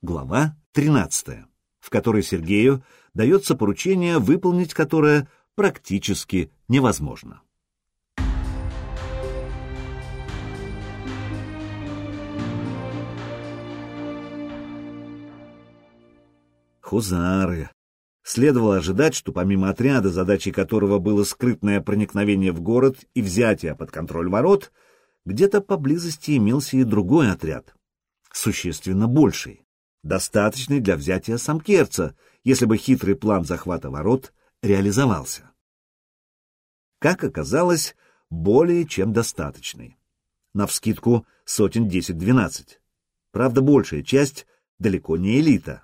Глава 13, в которой Сергею дается поручение, выполнить которое практически невозможно. Хузары. Следовало ожидать, что помимо отряда, задачей которого было скрытное проникновение в город и взятие под контроль ворот, где-то поблизости имелся и другой отряд, существенно больший, достаточный для взятия Самкерца, если бы хитрый план захвата ворот реализовался. Как оказалось, более чем достаточный. Навскидку сотен десять-двенадцать. Правда, большая часть далеко не элита.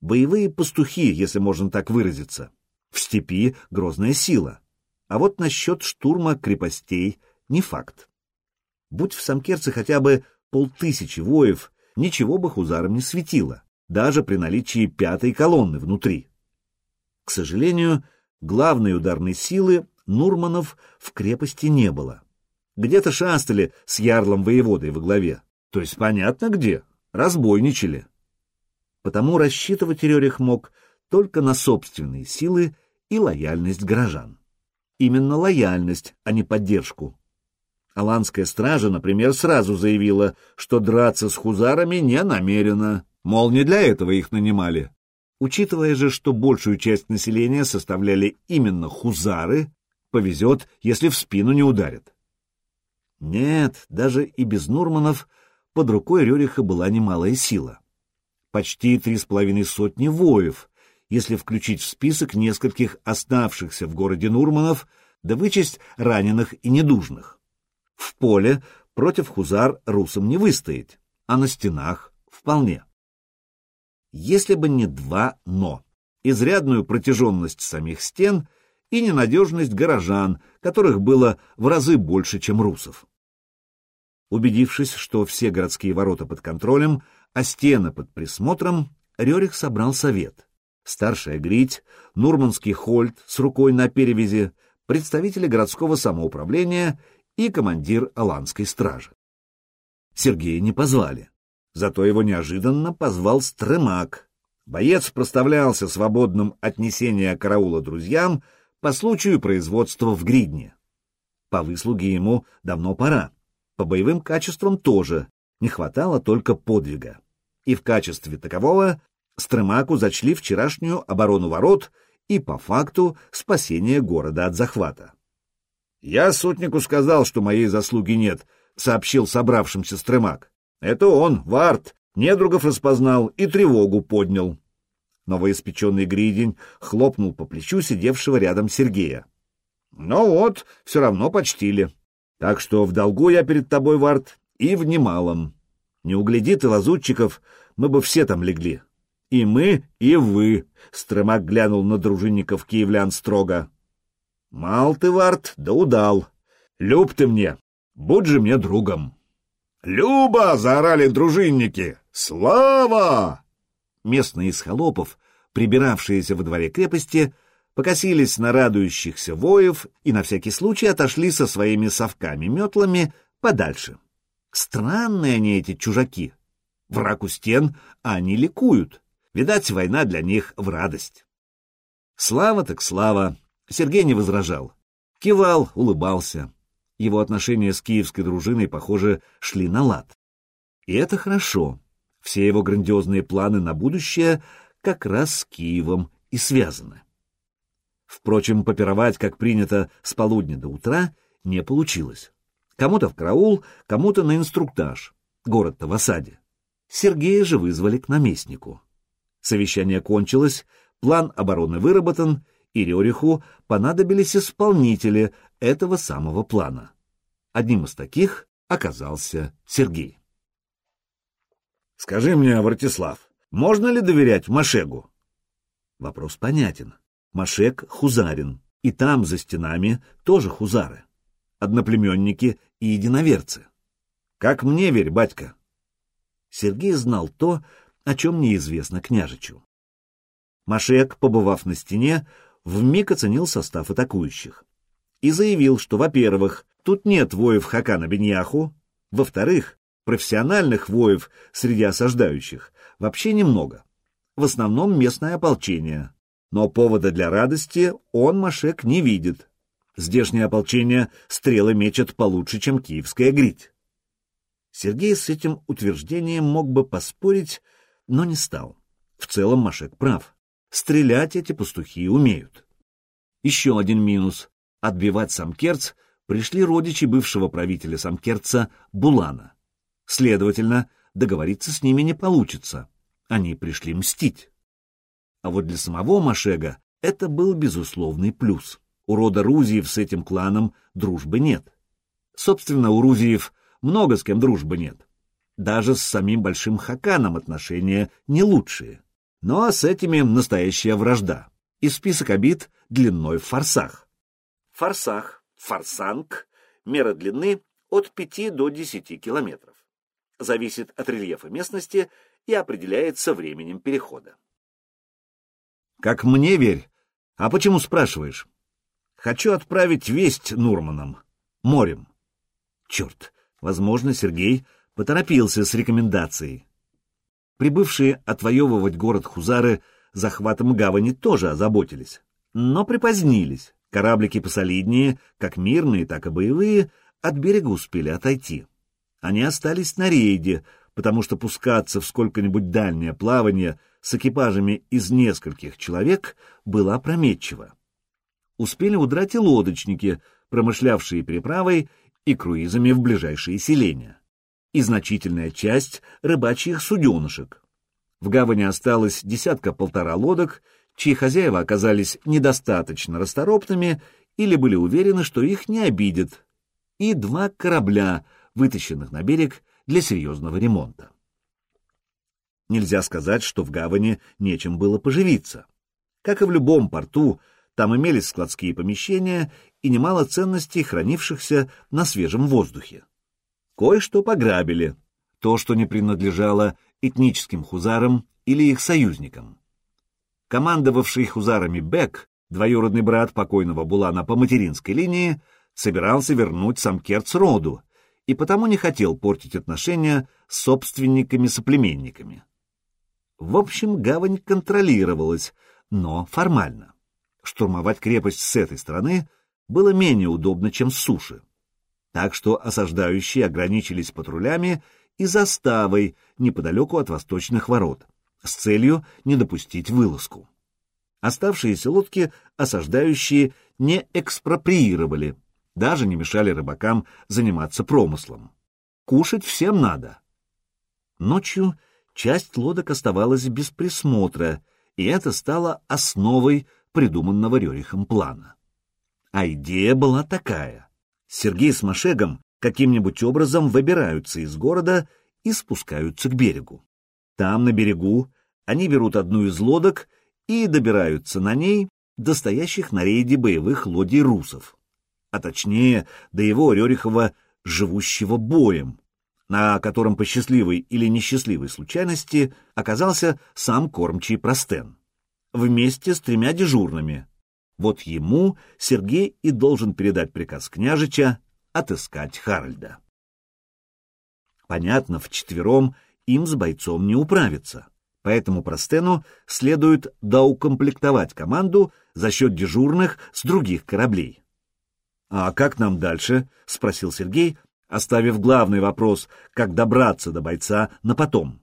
Боевые пастухи, если можно так выразиться. В степи грозная сила. А вот насчет штурма крепостей не факт. Будь в Самкерце хотя бы полтысячи воев, ничего бы хузарам не светило, даже при наличии пятой колонны внутри. К сожалению, главной ударной силы Нурманов в крепости не было. Где-то шастали с ярлом воеводой во главе, то есть понятно где, разбойничали потому рассчитывать Рерих мог только на собственные силы и лояльность горожан. Именно лояльность, а не поддержку. Аланская стража, например, сразу заявила, что драться с хузарами не намерена, мол, не для этого их нанимали. Учитывая же, что большую часть населения составляли именно хузары, повезет, если в спину не ударят. Нет, даже и без Нурманов под рукой Рюриха была немалая сила почти три с половиной сотни воев, если включить в список нескольких оставшихся в городе Нурманов, да вычесть раненых и недужных. В поле против хузар русам не выстоять, а на стенах вполне. Если бы не два «но», изрядную протяженность самих стен и ненадежность горожан, которых было в разы больше, чем русов. Убедившись, что все городские ворота под контролем, а стены под присмотром, Рерих собрал совет. Старшая Грить, Нурманский Хольт с рукой на перевязи, представители городского самоуправления и командир Аланской стражи. Сергея не позвали, зато его неожиданно позвал Стремак. Боец проставлялся свободным от несения караула друзьям по случаю производства в Гридне. По выслуге ему давно пора, по боевым качествам тоже, не хватало только подвига. И в качестве такового Стремаку зачли вчерашнюю оборону ворот и, по факту, спасение города от захвата. «Я сотнику сказал, что моей заслуги нет», — сообщил собравшимся Стремак. «Это он, Варт, недругов распознал и тревогу поднял». Новоиспеченный Гридень хлопнул по плечу сидевшего рядом Сергея. «Ну вот, все равно почтили. Так что в долгу я перед тобой, Варт, и в немалом. Не угляди ты лазутчиков, мы бы все там легли. И мы, и вы, — Стремак глянул на дружинников киевлян строго. Мал ты, Варт, да удал. Люб ты мне, будь же мне другом. «Люба!» — заорали дружинники. «Слава!» Местные из холопов, прибиравшиеся во дворе крепости, покосились на радующихся воев и на всякий случай отошли со своими совками-метлами подальше. Странные они, эти чужаки. Враг у стен, а они ликуют. Видать, война для них в радость. Слава так слава. Сергей не возражал. Кивал, улыбался. Его отношения с киевской дружиной, похоже, шли на лад. И это хорошо. Все его грандиозные планы на будущее как раз с Киевом и связаны. Впрочем, попировать, как принято, с полудня до утра не получилось. Кому-то в караул, кому-то на инструктаж. Город-то в осаде. Сергея же вызвали к наместнику. Совещание кончилось, план обороны выработан, и Рериху понадобились исполнители этого самого плана. Одним из таких оказался Сергей. «Скажи мне, Вартислав, можно ли доверять Машегу?» Вопрос понятен. Машек — хузарин, и там, за стенами, тоже хузары одноплеменники и единоверцы. Как мне верь, батька. Сергей знал то, о чем неизвестно княжичу. Машек, побывав на стене, вмиг оценил состав атакующих и заявил, что, во-первых, тут нет воев Хакана Беньяху, во-вторых, профессиональных воев среди осаждающих вообще немного. В основном местное ополчение. Но повода для радости он Машек не видит. Здешнее ополчение стрелы мечет получше, чем киевская грить. Сергей с этим утверждением мог бы поспорить, но не стал. В целом Машек прав. Стрелять эти пастухи умеют. Еще один минус. Отбивать Самкерц пришли родичи бывшего правителя Самкерца Булана. Следовательно, договориться с ними не получится. Они пришли мстить. А вот для самого Машега это был безусловный плюс. У рода Рузиев с этим кланом дружбы нет. Собственно, у Рузиев много с кем дружбы нет. Даже с самим Большим Хаканом отношения не лучшие. Но с этими настоящая вражда. И список обид длиной в форсах. Форсах, форсанг, мера длины от 5 до 10 километров. Зависит от рельефа местности и определяется временем перехода. Как мне верь. А почему спрашиваешь? Хочу отправить весть Нурманам. Морем. Черт, возможно, Сергей поторопился с рекомендацией. Прибывшие отвоевывать город Хузары захватом гавани тоже озаботились, но припозднились. Кораблики посолиднее, как мирные, так и боевые, от берега успели отойти. Они остались на рейде, потому что пускаться в сколько-нибудь дальнее плавание с экипажами из нескольких человек было опрометчиво. Успели удрать и лодочники, промышлявшие переправой и круизами в ближайшие селения, и значительная часть рыбачьих суденышек. В гавани осталось десятка-полтора лодок, чьи хозяева оказались недостаточно расторопными или были уверены, что их не обидят, и два корабля, вытащенных на берег для серьезного ремонта. Нельзя сказать, что в гавани нечем было поживиться. Как и в любом порту, там имелись складские помещения и немало ценностей, хранившихся на свежем воздухе. Кое-что пограбили, то, что не принадлежало этническим хузарам или их союзникам. Командовавший хузарами Бек, двоюродный брат покойного Булана по материнской линии, собирался вернуть Самкерц роду, и потому не хотел портить отношения с собственниками-соплеменниками. В общем, гавань контролировалась, но формально. Штурмовать крепость с этой стороны было менее удобно, чем с суши. Так что осаждающие ограничились патрулями и заставой неподалеку от восточных ворот, с целью не допустить вылазку. Оставшиеся лодки осаждающие не экспроприировали, даже не мешали рыбакам заниматься промыслом. Кушать всем надо. Ночью часть лодок оставалась без присмотра, и это стало основой придуманного Рерихом плана. А идея была такая. Сергей с Машегом каким-нибудь образом выбираются из города и спускаются к берегу. Там, на берегу, они берут одну из лодок и добираются на ней до стоящих на рейде боевых лодий русов а точнее до его Рерихова живущего боем, на котором по счастливой или несчастливой случайности оказался сам кормчий Простен, вместе с тремя дежурными. Вот ему Сергей и должен передать приказ княжича отыскать Харальда. Понятно, вчетвером им с бойцом не управиться, поэтому Простену следует доукомплектовать команду за счет дежурных с других кораблей. «А как нам дальше?» — спросил Сергей, оставив главный вопрос, как добраться до бойца, на потом.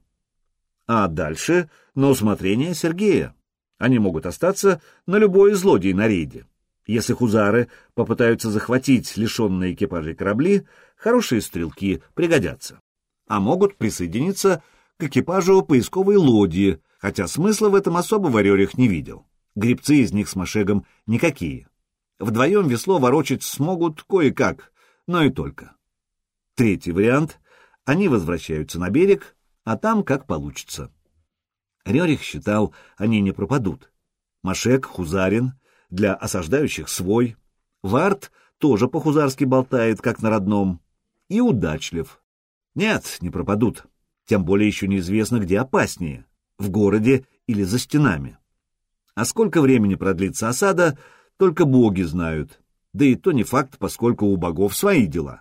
«А дальше на усмотрение Сергея. Они могут остаться на любой злодей на рейде. Если хузары попытаются захватить лишенные экипажей корабли, хорошие стрелки пригодятся. А могут присоединиться к экипажу поисковой лодии, хотя смысла в этом особого Рерих не видел. Грибцы из них с Машегом никакие. Вдвоем весло ворочать смогут кое-как, но и только. Третий вариант — они возвращаются на берег, а там как получится. Рерих считал, они не пропадут. Машек, Хузарин, для осаждающих свой. Варт тоже по-хузарски болтает, как на родном. И удачлив. Нет, не пропадут. Тем более еще неизвестно, где опаснее — в городе или за стенами. А сколько времени продлится осада — только боги знают. Да и то не факт, поскольку у богов свои дела.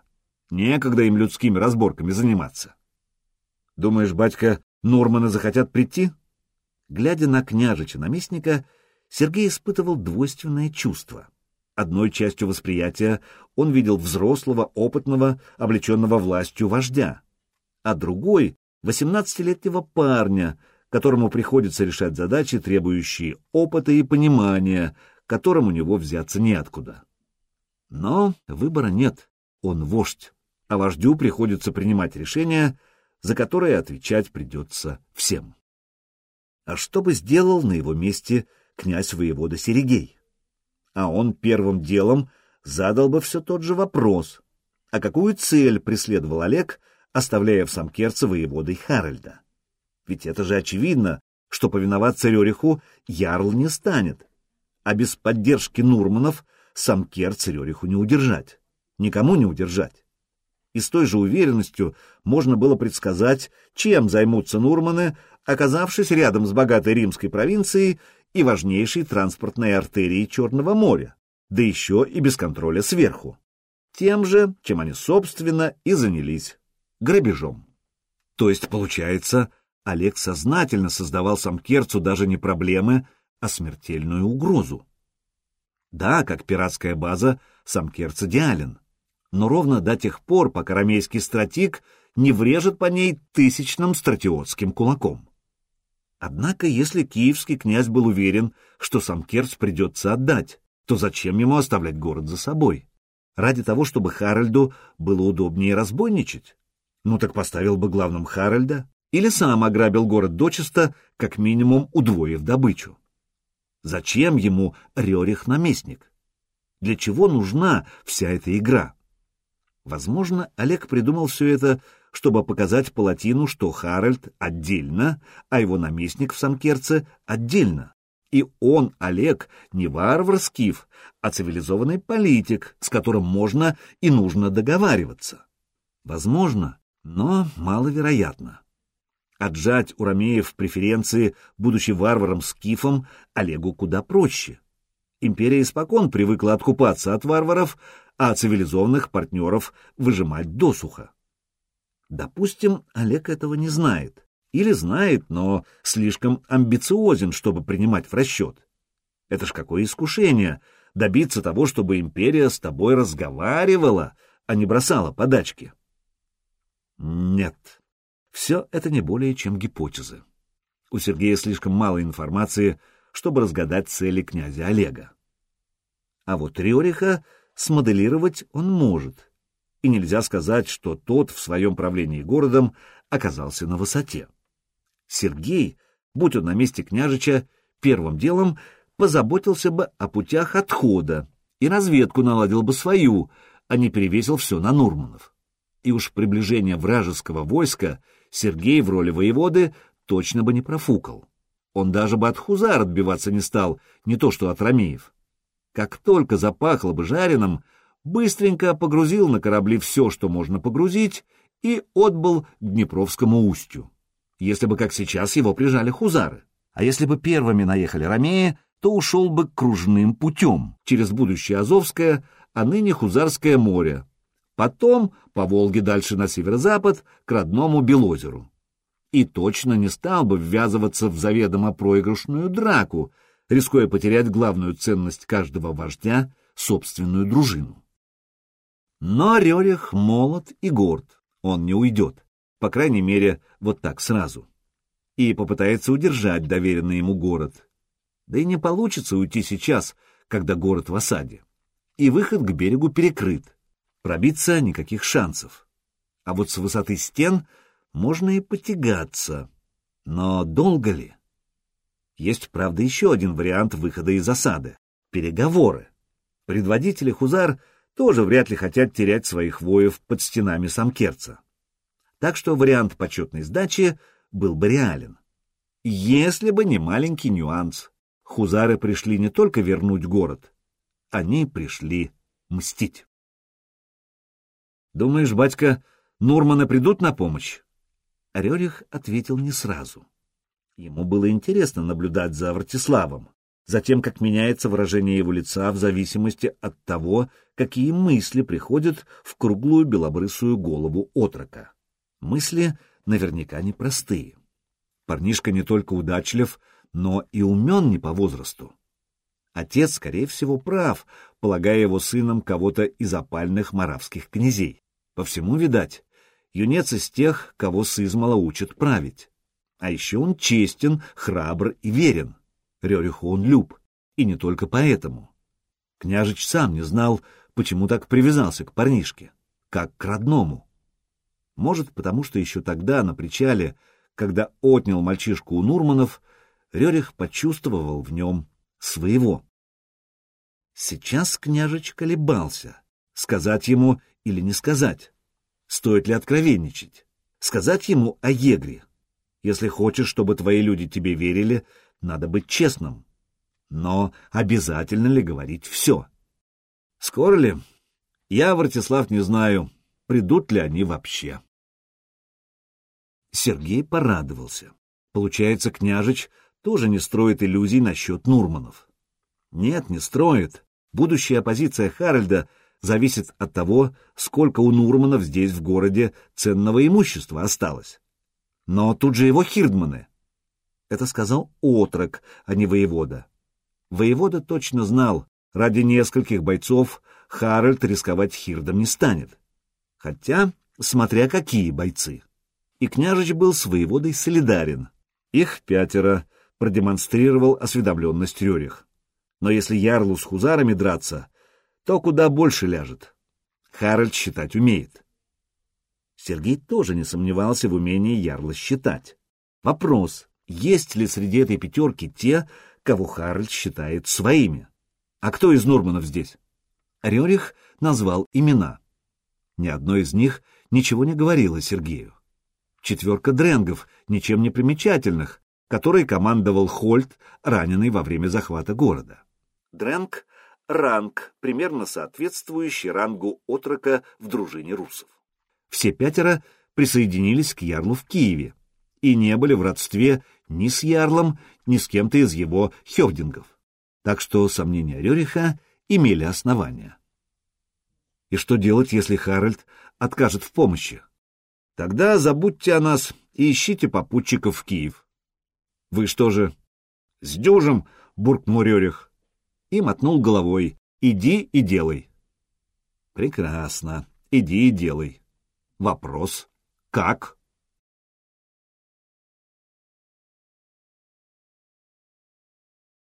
Некогда им людскими разборками заниматься. Думаешь, батька Нурманы захотят прийти? Глядя на княжича-наместника, Сергей испытывал двойственное чувство. Одной частью восприятия он видел взрослого, опытного, облеченного властью вождя, а другой — восемнадцатилетнего парня, которому приходится решать задачи, требующие опыта и понимания, которым у него взяться неоткуда. Но выбора нет, он вождь, а вождю приходится принимать решения, за которые отвечать придется всем. А что бы сделал на его месте князь воевода Серегей? А он первым делом задал бы все тот же вопрос, а какую цель преследовал Олег, оставляя в Самкерце воеводой Харальда? Ведь это же очевидно, что повиноваться Рериху Ярл не станет, а без поддержки Нурманов Самкерц Рериху не удержать, никому не удержать и с той же уверенностью можно было предсказать, чем займутся Нурманы, оказавшись рядом с богатой римской провинцией и важнейшей транспортной артерией Черного моря, да еще и без контроля сверху. Тем же, чем они, собственно, и занялись — грабежом. То есть, получается, Олег сознательно создавал Самкерцу даже не проблемы, а смертельную угрозу. Да, как пиратская база, Самкерц идеален — но ровно до тех пор, пока рамейский стратик не врежет по ней тысячным стратиотским кулаком. Однако, если киевский князь был уверен, что сам Керчь придется отдать, то зачем ему оставлять город за собой? Ради того, чтобы Харальду было удобнее разбойничать? Ну так поставил бы главным Харальда, или сам ограбил город дочисто, как минимум удвоив добычу. Зачем ему Рерих-наместник? Для чего нужна вся эта игра? Возможно, Олег придумал все это, чтобы показать Палатину, что Харальд отдельно, а его наместник в Самкерце отдельно. И он, Олег, не варвар Скиф, а цивилизованный политик, с которым можно и нужно договариваться. Возможно, но маловероятно. Отжать у ромеев преференции, будучи варваром Скифом, Олегу куда проще. Империя испокон привыкла откупаться от варваров, а цивилизованных партнеров выжимать досуха. Допустим, Олег этого не знает. Или знает, но слишком амбициозен, чтобы принимать в расчет. Это ж какое искушение — добиться того, чтобы империя с тобой разговаривала, а не бросала подачки. Нет, все это не более чем гипотезы. У Сергея слишком мало информации, чтобы разгадать цели князя Олега. А вот Рюриха смоделировать он может, и нельзя сказать, что тот в своем правлении городом оказался на высоте. Сергей, будь он на месте княжича, первым делом позаботился бы о путях отхода и разведку наладил бы свою, а не перевесил все на Нурманов. И уж приближение вражеского войска Сергей в роли воеводы точно бы не профукал. Он даже бы от хузар отбиваться не стал, не то что от ромеев как только запахло бы жареным, быстренько погрузил на корабли все, что можно погрузить, и отбыл к Днепровскому устью. Если бы, как сейчас, его прижали хузары. А если бы первыми наехали ромеи, то ушел бы кружным путем через будущее Азовское, а ныне Хузарское море. Потом по Волге дальше на северо-запад к родному Белозеру. И точно не стал бы ввязываться в заведомо проигрышную драку, рискуя потерять главную ценность каждого вождя — собственную дружину. Но Рерих молод и горд, он не уйдет, по крайней мере, вот так сразу, и попытается удержать доверенный ему город. Да и не получится уйти сейчас, когда город в осаде, и выход к берегу перекрыт, пробиться никаких шансов. А вот с высоты стен можно и потягаться, но долго ли? Есть, правда, еще один вариант выхода из осады — переговоры. Предводители Хузар тоже вряд ли хотят терять своих воев под стенами Самкерца. Так что вариант почетной сдачи был бы реален. Если бы не маленький нюанс. Хузары пришли не только вернуть город, они пришли мстить. «Думаешь, батька, Нурманы придут на помощь?» Рерих ответил не сразу. Ему было интересно наблюдать за Вартиславом, за тем, как меняется выражение его лица в зависимости от того, какие мысли приходят в круглую белобрысую голову отрока. Мысли наверняка непростые. Парнишка не только удачлив, но и умен не по возрасту. Отец, скорее всего, прав, полагая его сыном кого-то из опальных моравских князей. По всему, видать, юнец из тех, кого сызмала учат править. А еще он честен, храбр и верен. Рериху он люб, и не только поэтому. Княжич сам не знал, почему так привязался к парнишке, как к родному. Может, потому что еще тогда, на причале, когда отнял мальчишку у Нурманов, Рерих почувствовал в нем своего. Сейчас княжич колебался, сказать ему или не сказать. Стоит ли откровенничать? Сказать ему о Егре. Если хочешь, чтобы твои люди тебе верили, надо быть честным. Но обязательно ли говорить все? Скоро ли? Я, Вратислав, не знаю, придут ли они вообще. Сергей порадовался. Получается, княжич тоже не строит иллюзий насчет Нурманов. Нет, не строит. Будущая позиция Харальда зависит от того, сколько у Нурманов здесь в городе ценного имущества осталось. Но тут же его хирдманы. Это сказал отрок, а не воевода. Воевода точно знал, ради нескольких бойцов Харальд рисковать хирдом не станет. Хотя, смотря какие бойцы. И княжич был с воеводой солидарен. Их пятеро продемонстрировал осведомленность Рюрих. Но если Ярлу с хузарами драться, то куда больше ляжет. Харальд считать умеет. Сергей тоже не сомневался в умении Ярла считать. Вопрос, есть ли среди этой пятерки те, кого Харальд считает своими? А кто из Нурманов здесь? Рерих назвал имена. Ни одно из них ничего не говорило Сергею. Четверка дренгов, ничем не примечательных, которой командовал Хольт, раненый во время захвата города. Дренг — ранг, примерно соответствующий рангу отрока в дружине русов. Все пятеро присоединились к Ярлу в Киеве и не были в родстве ни с Ярлом, ни с кем-то из его хевдингов. Так что сомнения Рюриха имели основания. И что делать, если Харальд откажет в помощи? Тогда забудьте о нас и ищите попутчиков в Киев. Вы что же? С дюжем, буркнул Рюрих. И мотнул головой. Иди и делай. Прекрасно. Иди и делай. Вопрос. Как?